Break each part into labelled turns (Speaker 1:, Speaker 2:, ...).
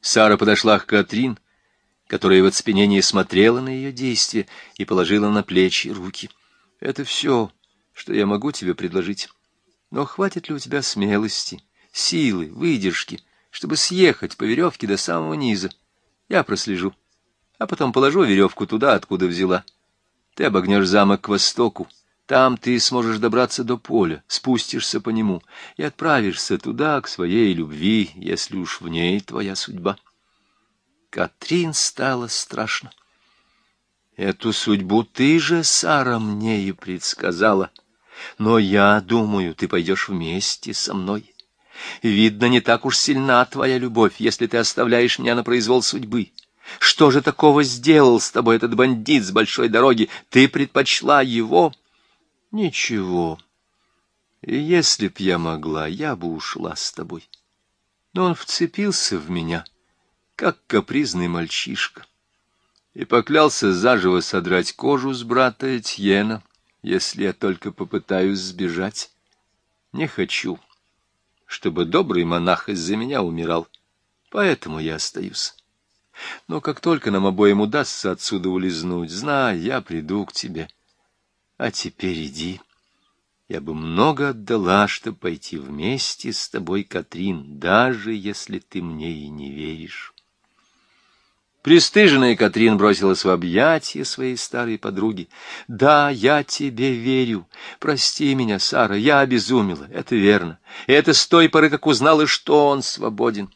Speaker 1: Сара подошла к Катрин, которая в оцепенении смотрела на ее действия и положила на плечи руки. — Это все, что я могу тебе предложить. Но хватит ли у тебя смелости, силы, выдержки, чтобы съехать по веревке до самого низа? Я прослежу, а потом положу веревку туда, откуда взяла. Ты обогнешь замок к востоку, там ты сможешь добраться до поля, спустишься по нему и отправишься туда, к своей любви, если уж в ней твоя судьба. Катрин стало страшно. Эту судьбу ты же, Сара, мне и предсказала. Но я думаю, ты пойдешь вместе со мной. Видно, не так уж сильна твоя любовь, если ты оставляешь меня на произвол судьбы. Что же такого сделал с тобой этот бандит с большой дороги? Ты предпочла его? Ничего. Если б я могла, я бы ушла с тобой. Но он вцепился в меня, как капризный мальчишка, и поклялся заживо содрать кожу с брата Этьена, если я только попытаюсь сбежать. Не хочу, чтобы добрый монах из-за меня умирал, поэтому я остаюсь. Но как только нам обоим удастся отсюда улизнуть, знай, я приду к тебе — а теперь иди. Я бы много отдала, чтобы пойти вместе с тобой, Катрин, даже если ты мне и не веришь. Престыженная Катрин бросилась в объятия своей старой подруги. «Да, я тебе верю. Прости меня, Сара, я обезумела, это верно. И это с той поры, как узнала, что он свободен.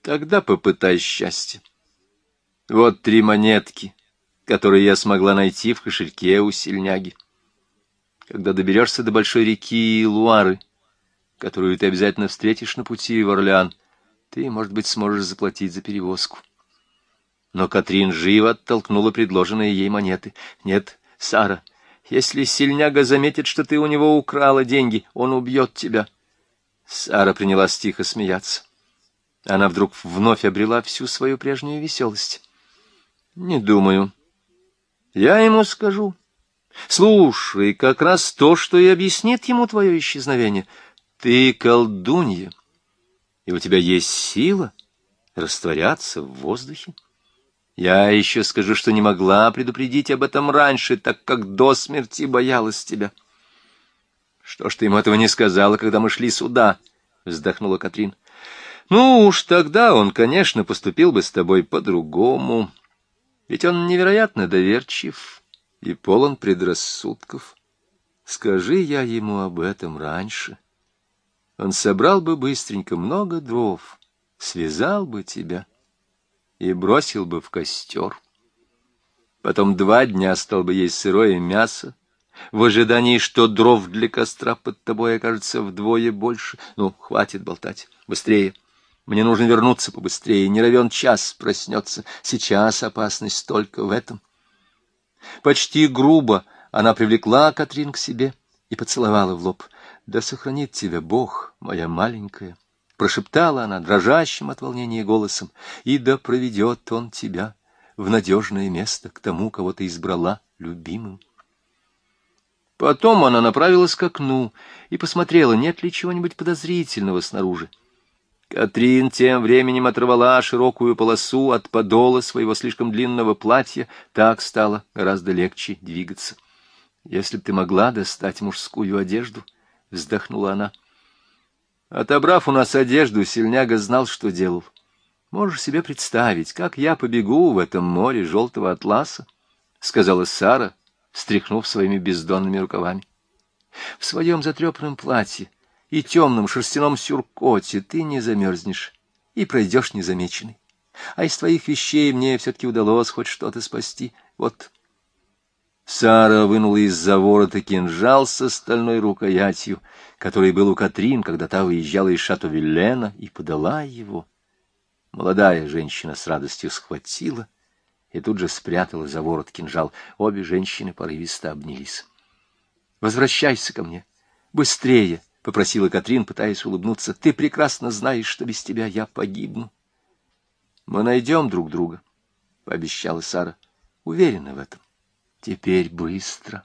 Speaker 1: Тогда попытай счастье. Вот три монетки которые я смогла найти в кошельке у сельняги. Когда доберешься до большой реки Луары, которую ты обязательно встретишь на пути в Орлеан, ты, может быть, сможешь заплатить за перевозку. Но Катрин живо оттолкнула предложенные ей монеты. Нет, Сара, если сельняга заметит, что ты у него украла деньги, он убьет тебя. Сара принялась тихо смеяться. Она вдруг вновь обрела всю свою прежнюю веселость. — Не думаю, я ему скажу. Слушай, как раз то, что и объяснит ему твое исчезновение. Ты колдунья, и у тебя есть сила растворяться в воздухе. Я еще скажу, что не могла предупредить об этом раньше, так как до смерти боялась тебя. Что ж ты ему этого не сказала, когда мы шли сюда? — вздохнула Катрин. — Ну уж тогда он, конечно, поступил бы с тобой по-другому. Ведь он невероятно доверчив и полон предрассудков. Скажи я ему об этом раньше. Он собрал бы быстренько много дров, связал бы тебя и бросил бы в костер. Потом два дня стал бы есть сырое мясо, в ожидании, что дров для костра под тобой окажется вдвое больше. Ну, хватит болтать, быстрее. Мне нужно вернуться побыстрее, не равен час проснется. Сейчас опасность только в этом. Почти грубо она привлекла Катрин к себе и поцеловала в лоб. «Да сохранит тебя Бог, моя маленькая!» Прошептала она дрожащим от волнения голосом. «И да проведет он тебя в надежное место к тому, кого ты избрала любимым». Потом она направилась к окну и посмотрела, нет ли чего-нибудь подозрительного снаружи. Катрин тем временем оторвала широкую полосу от подола своего слишком длинного платья, так стало гораздо легче двигаться. «Если б ты могла достать мужскую одежду», — вздохнула она. Отобрав у нас одежду, сельняга знал, что делал. Можешь себе представить, как я побегу в этом море желтого атласа, — сказала Сара, встряхнув своими бездонными рукавами. В своем затрепанном платье и темном шерстяном сюркоте ты не замерзнешь и пройдешь незамеченный. А из твоих вещей мне все-таки удалось хоть что-то спасти. Вот. Сара вынула из-за ворота кинжал со стальной рукоятью, который был у Катрин, когда та выезжала из шато Виллена, и подала его. Молодая женщина с радостью схватила и тут же спрятала за ворот кинжал. Обе женщины порывисто обнялись. — Возвращайся ко мне. Быстрее! —— попросила Катрин, пытаясь улыбнуться. — Ты прекрасно знаешь, что без тебя я погибну. — Мы найдем друг друга, — пообещала Сара. — Уверена в этом. Теперь быстро.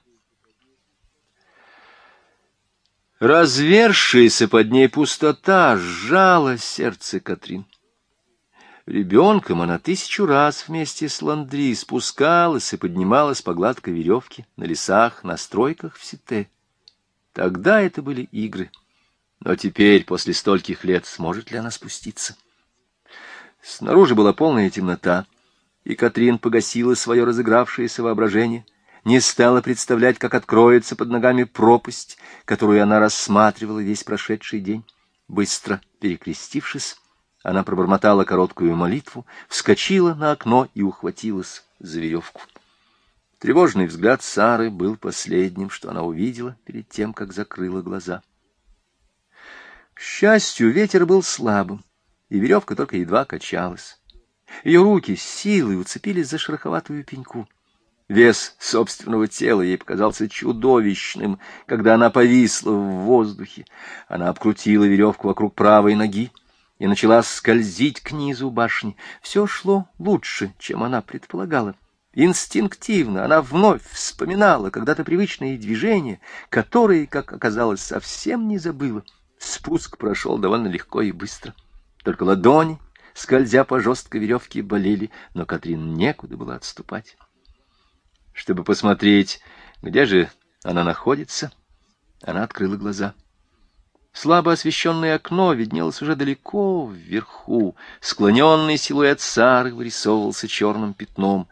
Speaker 1: Развершаяся под ней пустота сжала сердце Катрин. Ребенком она тысячу раз вместе с Ландри спускалась и поднималась по гладкой веревке на лесах, на стройках в Сите. Тогда это были игры. Но теперь, после стольких лет, сможет ли она спуститься? Снаружи была полная темнота, и Катрин погасила свое разыгравшееся воображение, не стала представлять, как откроется под ногами пропасть, которую она рассматривала весь прошедший день. Быстро перекрестившись, она пробормотала короткую молитву, вскочила на окно и ухватилась за веревку. Тревожный взгляд Сары был последним, что она увидела перед тем, как закрыла глаза. К счастью, ветер был слабым, и веревка только едва качалась. Ее руки с силой уцепились за шероховатую пеньку. Вес собственного тела ей показался чудовищным, когда она повисла в воздухе. Она обкрутила веревку вокруг правой ноги, и начала скользить к низу башни. Все шло лучше, чем она предполагала. Инстинктивно она вновь вспоминала когда-то привычные движения, которые, как оказалось, совсем не забыла. Спуск прошел довольно легко и быстро. Только ладони, скользя по жесткой веревке, болели, но Катрин некуда было отступать. Чтобы посмотреть, где же она находится, она открыла глаза — Слабо освещенное окно виднелось уже далеко вверху. Склоненный силуэт Сары вырисовывался черным пятном.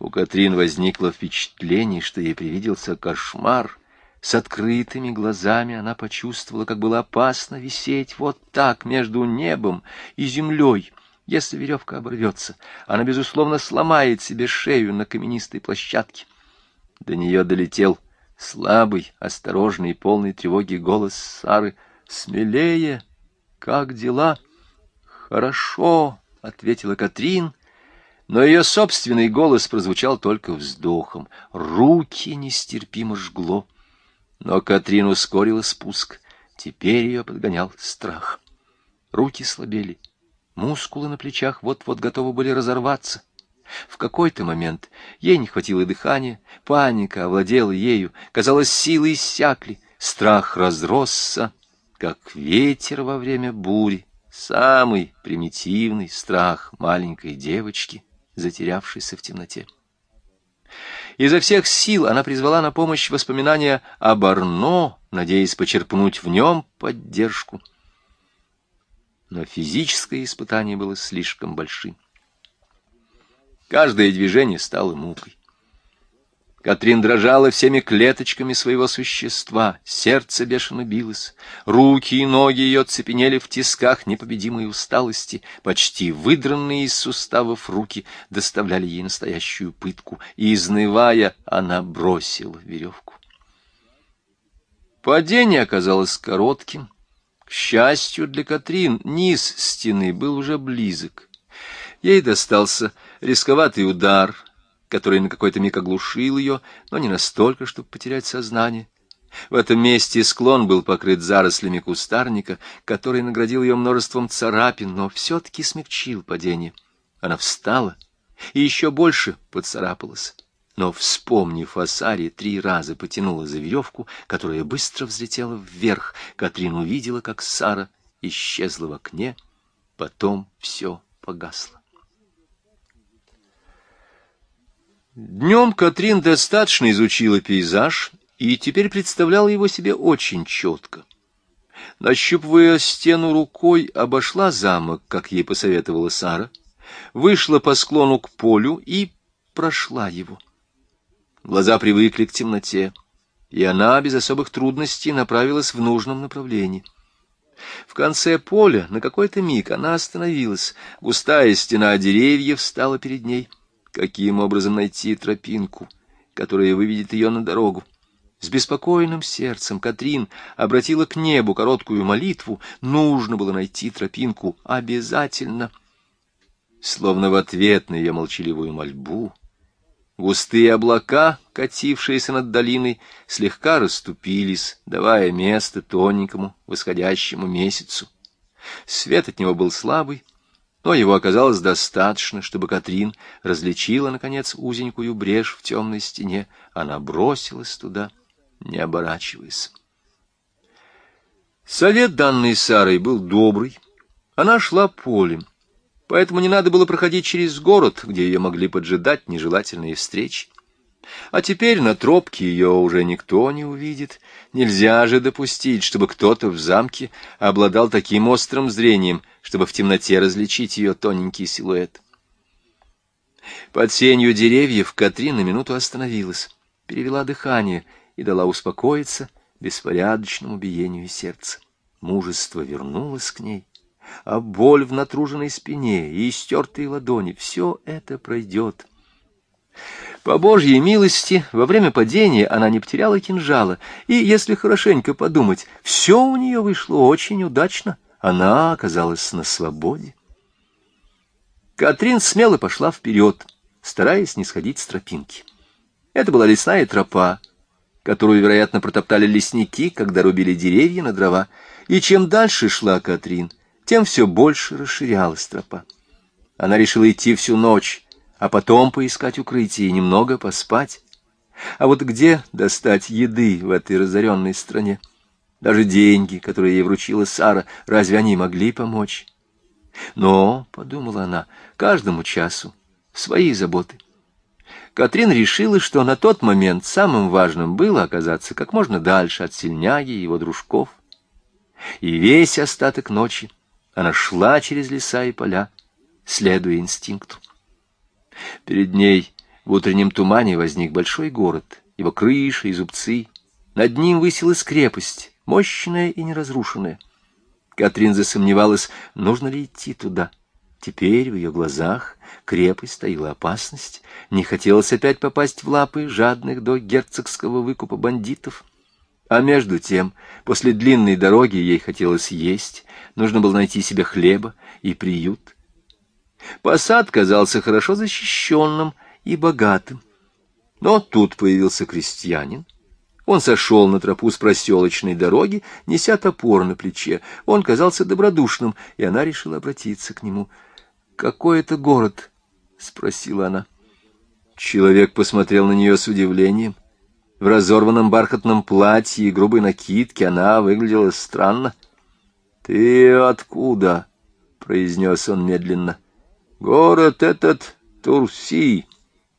Speaker 1: У Катрин возникло впечатление, что ей привиделся кошмар. С открытыми глазами она почувствовала, как было опасно висеть вот так между небом и землей. Если веревка оборвется, она, безусловно, сломает себе шею на каменистой площадке. До нее долетел слабый, осторожный и полный тревоги голос Сары — смелее. Как дела? Хорошо, — ответила Катрин, но ее собственный голос прозвучал только вздохом. Руки нестерпимо жгло. Но Катрин ускорила спуск. Теперь ее подгонял страх. Руки слабели. Мускулы на плечах вот-вот готовы были разорваться. В какой-то момент ей не хватило дыхания, паника овладела ею, казалось, силы иссякли, страх разросся, как ветер во время бури, самый примитивный страх маленькой девочки, затерявшейся в темноте. Изо всех сил она призвала на помощь воспоминания об Арно, надеясь почерпнуть в нем поддержку. Но физическое испытание было слишком большим. Каждое движение стало мукой. Катрин дрожала всеми клеточками своего существа, сердце бешено билось, руки и ноги ее цепенели в тисках непобедимой усталости, почти выдранные из суставов руки доставляли ей настоящую пытку, и, изнывая, она бросила веревку. Падение оказалось коротким. К счастью для Катрин, низ стены был уже близок. Ей достался рисковатый удар — который на какой-то миг оглушил ее, но не настолько, чтобы потерять сознание. В этом месте склон был покрыт зарослями кустарника, который наградил ее множеством царапин, но все-таки смягчил падение. Она встала и еще больше поцарапалась. Но, вспомнив о Саре, три раза потянула за веревку, которая быстро взлетела вверх. Катрин увидела, как Сара исчезла в окне, потом все погасло. Днем Катрин достаточно изучила пейзаж и теперь представляла его себе очень четко. Нащупывая стену рукой, обошла замок, как ей посоветовала Сара, вышла по склону к полю и прошла его. Глаза привыкли к темноте, и она без особых трудностей направилась в нужном направлении. В конце поля на какой-то миг она остановилась, густая стена деревьев стала перед ней — Каким образом найти тропинку, которая выведет ее на дорогу? С беспокойным сердцем Катрин обратила к небу короткую молитву. Нужно было найти тропинку обязательно. Словно в ответ на ее молчаливую мольбу, густые облака, катившиеся над долиной, слегка расступились, давая место тоненькому восходящему месяцу. Свет от него был слабый, но его оказалось достаточно, чтобы Катрин различила, наконец, узенькую брешь в темной стене. Она бросилась туда, не оборачиваясь. Совет, данный Сарой, был добрый. Она шла полем. поэтому не надо было проходить через город, где ее могли поджидать нежелательные встречи. А теперь на тропке ее уже никто не увидит. Нельзя же допустить, чтобы кто-то в замке обладал таким острым зрением, чтобы в темноте различить ее тоненький силуэт. Под сенью деревьев Катрин на минуту остановилась, перевела дыхание и дала успокоиться беспорядочному биению сердца. Мужество вернулось к ней, а боль в натруженной спине и истертые ладони — все это пройдет. По Божьей милости, во время падения она не потеряла кинжала, и, если хорошенько подумать, все у нее вышло очень удачно. Она оказалась на свободе. Катрин смело пошла вперед, стараясь не сходить с тропинки. Это была лесная тропа, которую, вероятно, протоптали лесники, когда рубили деревья на дрова, и чем дальше шла Катрин, тем все больше расширялась тропа. Она решила идти всю ночь, а потом поискать укрытие и немного поспать. А вот где достать еды в этой разоренной стране? Даже деньги, которые ей вручила Сара, разве они могли помочь? Но, — подумала она, — каждому часу свои заботы. Катрин решила, что на тот момент самым важным было оказаться как можно дальше от сельняги и его дружков. И весь остаток ночи она шла через леса и поля, следуя инстинкту. Перед ней в утреннем тумане возник большой город, его крыши и зубцы. Над ним высилась крепость, мощная и неразрушенная. Катрин засомневалась, нужно ли идти туда. Теперь в ее глазах крепость стояла опасность. Не хотелось опять попасть в лапы жадных до герцогского выкупа бандитов. А между тем, после длинной дороги ей хотелось есть, нужно было найти себе хлеба и приют. Посад казался хорошо защищенным и богатым. Но тут появился крестьянин. Он сошел на тропу с проселочной дороги, неся топор на плече. Он казался добродушным, и она решила обратиться к нему. «Какой это город?» — спросила она. Человек посмотрел на нее с удивлением. В разорванном бархатном платье и грубой накидке она выглядела странно. «Ты откуда?» — произнес он медленно. — Город этот Турси,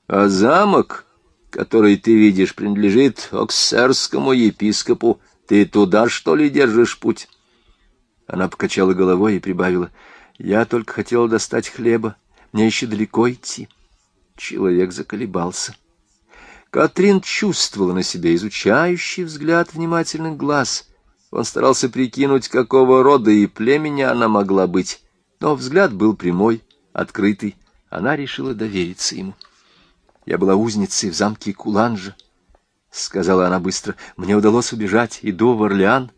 Speaker 1: а замок, который ты видишь, принадлежит оксерскому епископу. Ты туда, что ли, держишь путь? Она покачала головой и прибавила. Я только хотела достать хлеба. Мне еще далеко идти. Человек заколебался. Катрин чувствовала на себе изучающий взгляд внимательных глаз. Он старался прикинуть, какого рода и племени она могла быть, но взгляд был прямой открытый, она решила довериться ему. Я была узницей в замке Куланжа, — сказала она быстро. Мне удалось убежать, иду в Орлеан.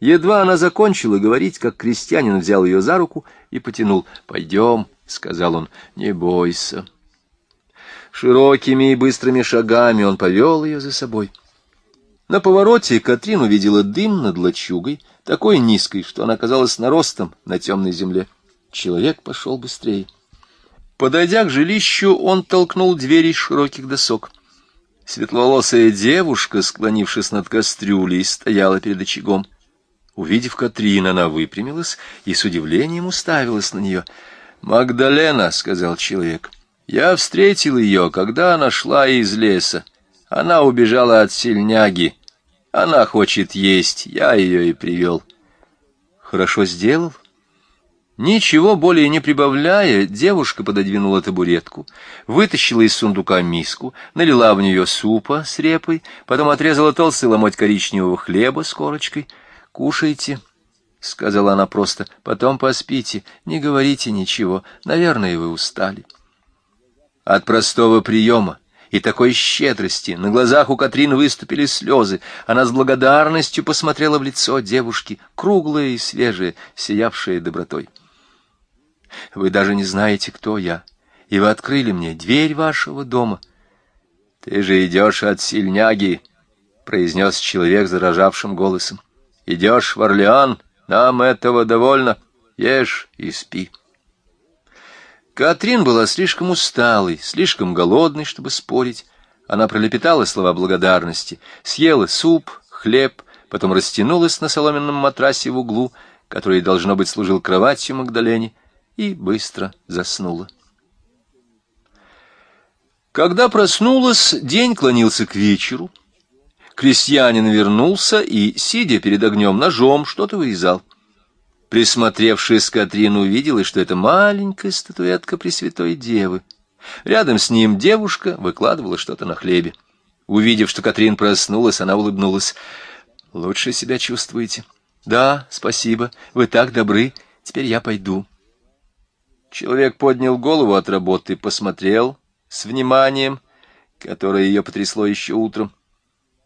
Speaker 1: Едва она закончила говорить, как крестьянин взял ее за руку и потянул. «Пойдем», — сказал он, — «не бойся». Широкими и быстрыми шагами он повел ее за собой. На повороте Катрин увидела дым над лачугой, такой низкой, что она казалась наростом на темной земле. Человек пошел быстрее. Подойдя к жилищу, он толкнул двери из широких досок. Светловолосая девушка, склонившись над кастрюлей, стояла перед очагом. Увидев Катрин, она выпрямилась и с удивлением уставилась на нее. «Магдалена», — сказал человек, — «я встретил ее, когда она шла из леса. Она убежала от сельняги. Она хочет есть, я ее и привел». «Хорошо сделал», Ничего более не прибавляя, девушка пододвинула табуретку, вытащила из сундука миску, налила в нее супа с репой, потом отрезала толстый ломоть коричневого хлеба с корочкой. «Кушайте», — сказала она просто, — «потом поспите, не говорите ничего, наверное, вы устали». От простого приема и такой щедрости на глазах у Катрин выступили слезы. Она с благодарностью посмотрела в лицо девушки, круглое и свежее, сиявшее добротой. Вы даже не знаете, кто я, и вы открыли мне дверь вашего дома. — Ты же идешь от сильняги, — произнес человек заражавшим голосом. — Идешь в Орлеан, нам этого довольно. Ешь и спи. Катрин была слишком усталой, слишком голодной, чтобы спорить. Она пролепетала слова благодарности, съела суп, хлеб, потом растянулась на соломенном матрасе в углу, который, должно быть, служил кроватью Магдалене, и быстро заснула. Когда проснулась, день клонился к вечеру. Крестьянин вернулся и, сидя перед огнем ножом, что-то вырезал. Присмотревшись, Катрин увидела, что это маленькая статуэтка Пресвятой Девы. Рядом с ним девушка выкладывала что-то на хлебе. Увидев, что Катрин проснулась, она улыбнулась. «Лучше себя чувствуете?» «Да, спасибо. Вы так добры. Теперь я пойду». Человек поднял голову от работы, посмотрел с вниманием, которое ее потрясло еще утром.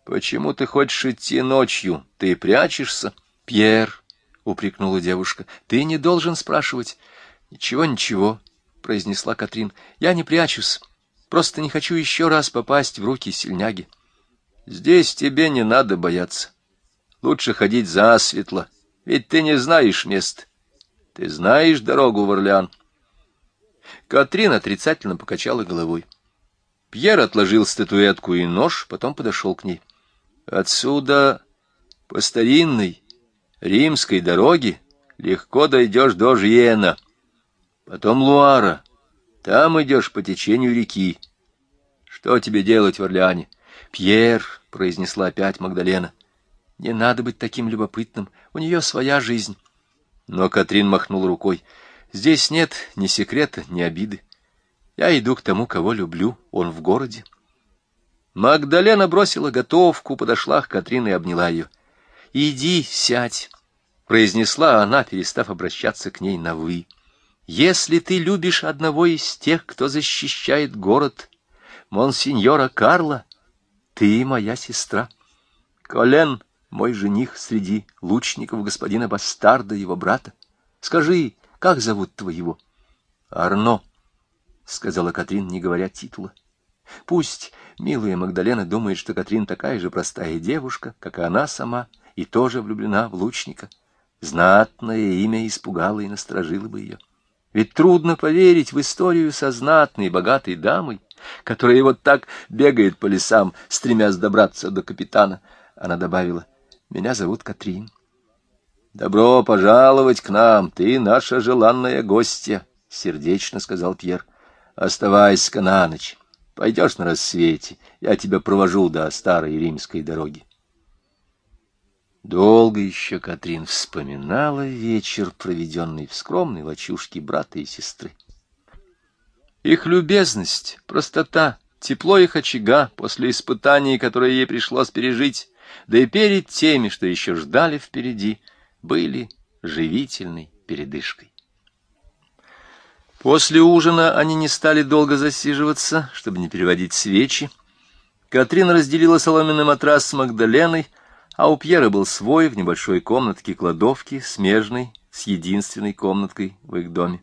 Speaker 1: «Почему ты хочешь идти ночью? Ты прячешься?» «Пьер», — упрекнула девушка, — «ты не должен спрашивать». «Ничего, ничего», — произнесла Катрин, — «я не прячусь. Просто не хочу еще раз попасть в руки сильняги». «Здесь тебе не надо бояться. Лучше ходить засветло, ведь ты не знаешь мест. Ты знаешь дорогу в Орлеан». Катрин отрицательно покачала головой. Пьер отложил статуэтку и нож, потом подошел к ней. Отсюда, по старинной римской дороге, легко дойдешь до Жьена. Потом Луара. Там идешь по течению реки. Что тебе делать в Орлеане? Пьер, — произнесла опять Магдалена. Не надо быть таким любопытным. У нее своя жизнь. Но Катрин махнул рукой. Здесь нет ни секрета, ни обиды. Я иду к тому, кого люблю, он в городе. Магдалена бросила готовку, подошла к Катрин и обняла ее. «Иди, сядь», — произнесла она, перестав обращаться к ней на «вы». «Если ты любишь одного из тех, кто защищает город, монсеньора Карла, ты моя сестра. Колен — мой жених среди лучников господина Бастарда, его брата. Скажи, как зовут твоего? — Арно, — сказала Катрин, не говоря титула. Пусть милая Магдалена думает, что Катрин такая же простая девушка, как и она сама, и тоже влюблена в лучника. Знатное имя испугало и насторожило бы ее. Ведь трудно поверить в историю со знатной богатой дамой, которая вот так бегает по лесам, стремясь добраться до капитана. Она добавила, «Меня зовут Катрин». «Добро пожаловать к нам, ты наша желанная гостья», — сердечно сказал Пьер. «Оставайся-ка на ночь. Пойдешь на рассвете, я тебя провожу до старой римской дороги». Долго еще Катрин вспоминала вечер, проведенный в скромной лачушке брата и сестры. Их любезность, простота, тепло их очага после испытаний, которые ей пришлось пережить, да и перед теми, что еще ждали впереди — были живительной передышкой. После ужина они не стали долго засиживаться, чтобы не переводить свечи. Катрин разделила соломенный матрас с Магдаленой, а у Пьера был свой в небольшой комнатке кладовки, смежной, с единственной комнаткой в их доме.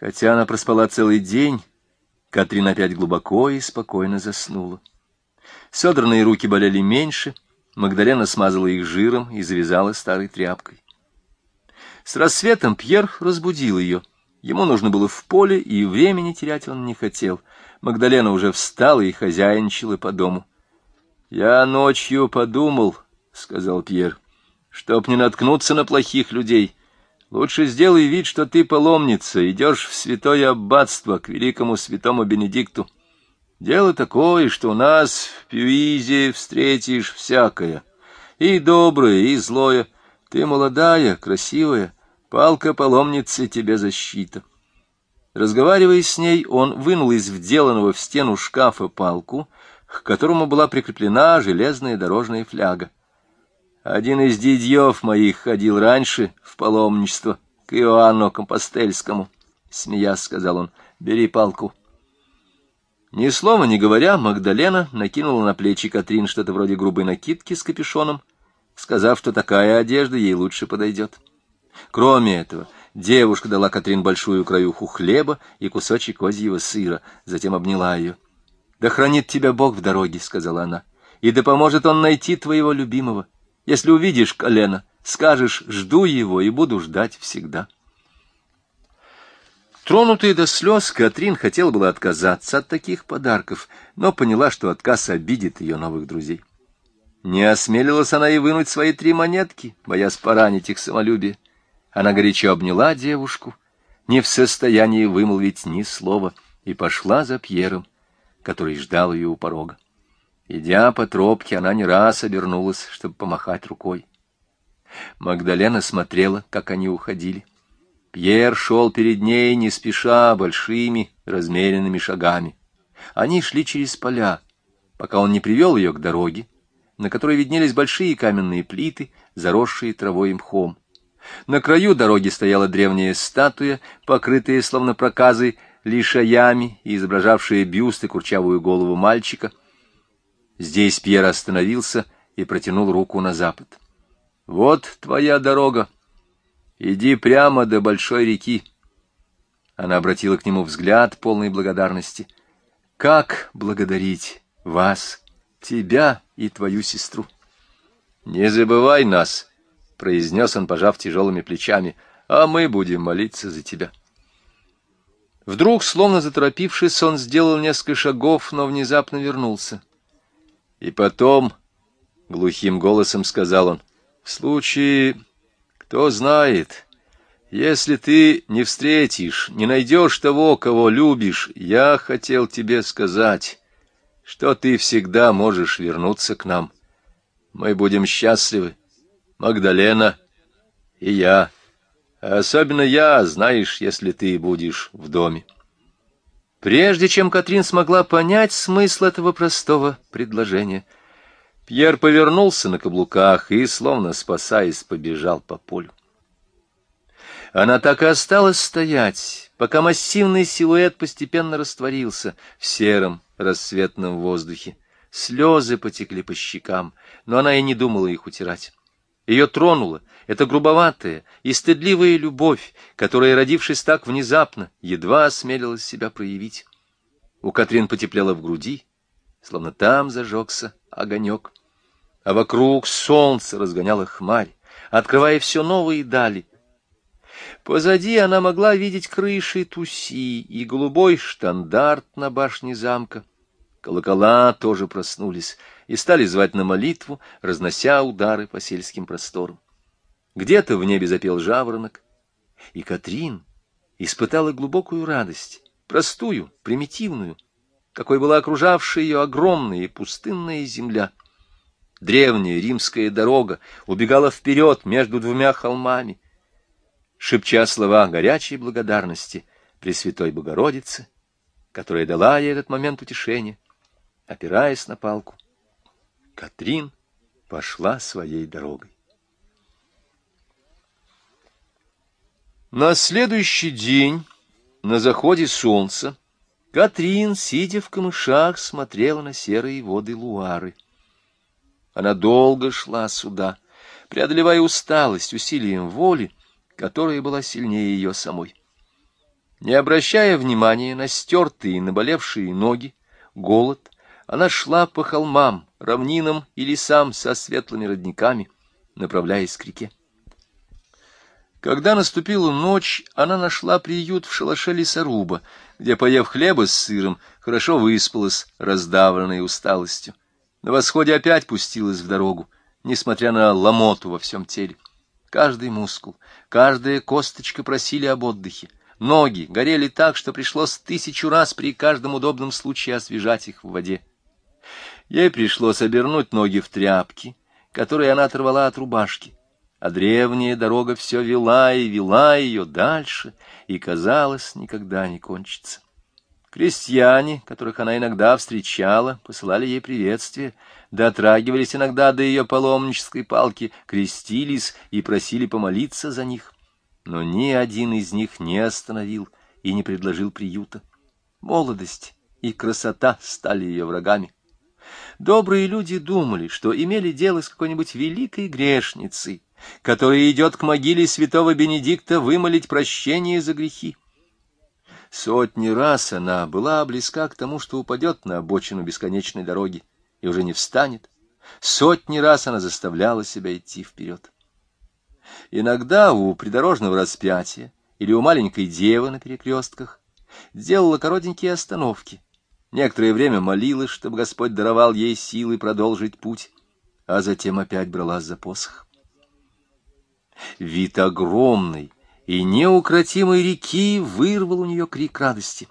Speaker 1: Хотя она проспала целый день, Катрин опять глубоко и спокойно заснула. Содранные руки болели меньше — Магдалена смазала их жиром и завязала старой тряпкой. С рассветом Пьер разбудил ее. Ему нужно было в поле, и времени терять он не хотел. Магдалена уже встала и хозяйничала по дому. — Я ночью подумал, — сказал Пьер, — чтоб не наткнуться на плохих людей. Лучше сделай вид, что ты паломница, идешь в святое аббатство к великому святому Бенедикту. Дело такое, что у нас в Пюизе встретишь всякое, и доброе, и злое. Ты молодая, красивая, палка паломницы тебе защита. Разговаривая с ней, он вынул из вделанного в стену шкафа палку, к которому была прикреплена железная дорожная фляга. Один из дядьев моих ходил раньше в паломничество к Иоанну Компостельскому. Смеясь, сказал он, — бери палку. — ни слова не говоря, Магдалена накинула на плечи Катрин что-то вроде грубой накидки с капюшоном, сказав, что такая одежда ей лучше подойдет. Кроме этого, девушка дала Катрин большую краюху хлеба и кусочек козьего сыра, затем обняла ее. «Да хранит тебя Бог в дороге», — сказала она, — «и да поможет он найти твоего любимого. Если увидишь колено, скажешь «жду его» и буду ждать всегда». Тронутая до слез, Катрин хотела было отказаться от таких подарков, но поняла, что отказ обидит ее новых друзей. Не осмелилась она и вынуть свои три монетки, боясь поранить их самолюбие. Она горячо обняла девушку не в состоянии вымолвить ни слова, и пошла за Пьером, который ждал ее у порога. Идя по тропке, она не раз обернулась, чтобы помахать рукой. Магдалена смотрела, как они уходили. Пьер шел перед ней, не спеша, большими, размеренными шагами. Они шли через поля, пока он не привел ее к дороге, на которой виднелись большие каменные плиты, заросшие травой и мхом. На краю дороги стояла древняя статуя, покрытая, словно проказой, лишаями и изображавшая бюст и курчавую голову мальчика. Здесь Пьер остановился и протянул руку на запад. — Вот твоя дорога. Иди прямо до большой реки. Она обратила к нему взгляд, полный благодарности. — Как благодарить вас, тебя и твою сестру? — Не забывай нас, — произнес он, пожав тяжелыми плечами, — а мы будем молиться за тебя. — Вдруг, словно заторопившись, он сделал несколько шагов, но внезапно вернулся. И потом, — глухим голосом сказал он, — в случае, кто знает, если ты не встретишь, не найдешь того, кого любишь, я хотел тебе сказать, что ты всегда можешь вернуться к нам. Мы будем счастливы, Магдалена и я. Особенно я, знаешь, если ты будешь в доме. Прежде чем Катрин смогла понять смысл этого простого предложения, Пьер повернулся на каблуках и, словно спасаясь, побежал по полю. Она так и осталась стоять, пока массивный силуэт постепенно растворился в сером рассветном воздухе. Слезы потекли по щекам, но она и не думала их утирать. Ее тронула эта грубоватая и стыдливая любовь, которая, родившись так внезапно, едва осмелилась себя проявить. У Катрин потеплело в груди, словно там зажегся огонек. А вокруг солнце разгоняло хмарь, открывая все новые дали. Позади она могла видеть крыши Туси и голубой штандарт на башне замка. Колокола тоже проснулись и стали звать на молитву, разнося удары по сельским просторам. Где-то в небе запел жаворонок, и Катрин испытала глубокую радость, простую, примитивную, какой была окружавшая ее огромная и пустынная земля. Древняя римская дорога убегала вперед между двумя холмами, шепча слова горячей благодарности Пресвятой Богородице, которая дала ей этот момент утешения, опираясь на палку. Катрин пошла своей дорогой. На следующий день, на заходе солнца, Катрин, сидя в камышах, смотрела на серые воды Луары. Она долго шла сюда, преодолевая усталость усилием воли, которая была сильнее ее самой. Не обращая внимания на стертые и наболевшие ноги, голод, она шла по холмам, равнинам и лесам со светлыми родниками, направляясь к реке. Когда наступила ночь, она нашла приют в шалаше лесоруба, где, поев хлеба с сыром, хорошо выспалась, раздавленной усталостью. На восходе опять пустилась в дорогу, несмотря на ломоту во всем теле. Каждый мускул, каждая косточка просили об отдыхе. Ноги горели так, что пришлось тысячу раз при каждом удобном случае освежать их в воде. Ей пришлось обернуть ноги в тряпки, которые она оторвала от рубашки а древняя дорога все вела и вела ее дальше, и, казалось, никогда не кончится. Крестьяне, которых она иногда встречала, посылали ей приветствия, дотрагивались иногда до ее паломнической палки, крестились и просили помолиться за них. Но ни один из них не остановил и не предложил приюта. Молодость и красота стали ее врагами. Добрые люди думали, что имели дело с какой-нибудь великой грешницей, который идет к могиле святого Бенедикта вымолить прощение за грехи. Сотни раз она была близка к тому, что упадет на обочину бесконечной дороги и уже не встанет. Сотни раз она заставляла себя идти вперед. Иногда у придорожного распятия или у маленькой девы на перекрестках делала коротенькие остановки. Некоторое время молилась, чтобы Господь даровал ей силы продолжить путь, а затем опять бралась за посох. Вид огромной и неукротимой реки вырвал у нее крик радости.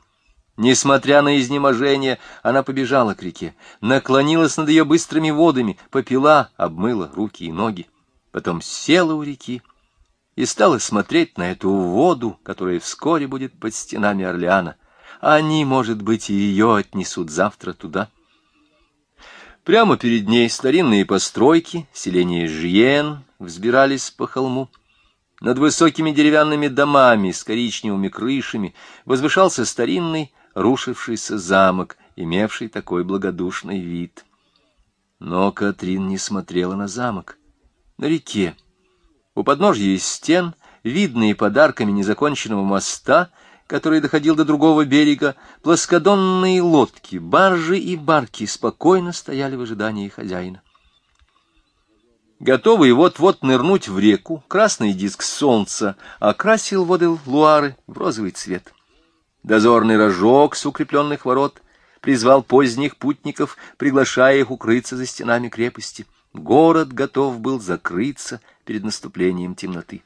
Speaker 1: Несмотря на изнеможение, она побежала к реке, наклонилась над ее быстрыми водами, попила, обмыла руки и ноги, потом села у реки и стала смотреть на эту воду, которая вскоре будет под стенами Орлеана. Они, может быть, и ее отнесут завтра туда. Прямо перед ней старинные постройки, селение Жиен, взбирались по холму. Над высокими деревянными домами с коричневыми крышами возвышался старинный рушившийся замок, имевший такой благодушный вид. Но Катрин не смотрела на замок. На реке, у подножья стен, видные подарками незаконченного моста, который доходил до другого берега, плоскодонные лодки, баржи и барки спокойно стояли в ожидании хозяина. Готовый вот-вот нырнуть в реку, красный диск солнца окрасил воды Луары в розовый цвет. Дозорный рожок с укрепленных ворот призвал поздних путников, приглашая их укрыться за стенами крепости. Город готов был закрыться перед наступлением темноты.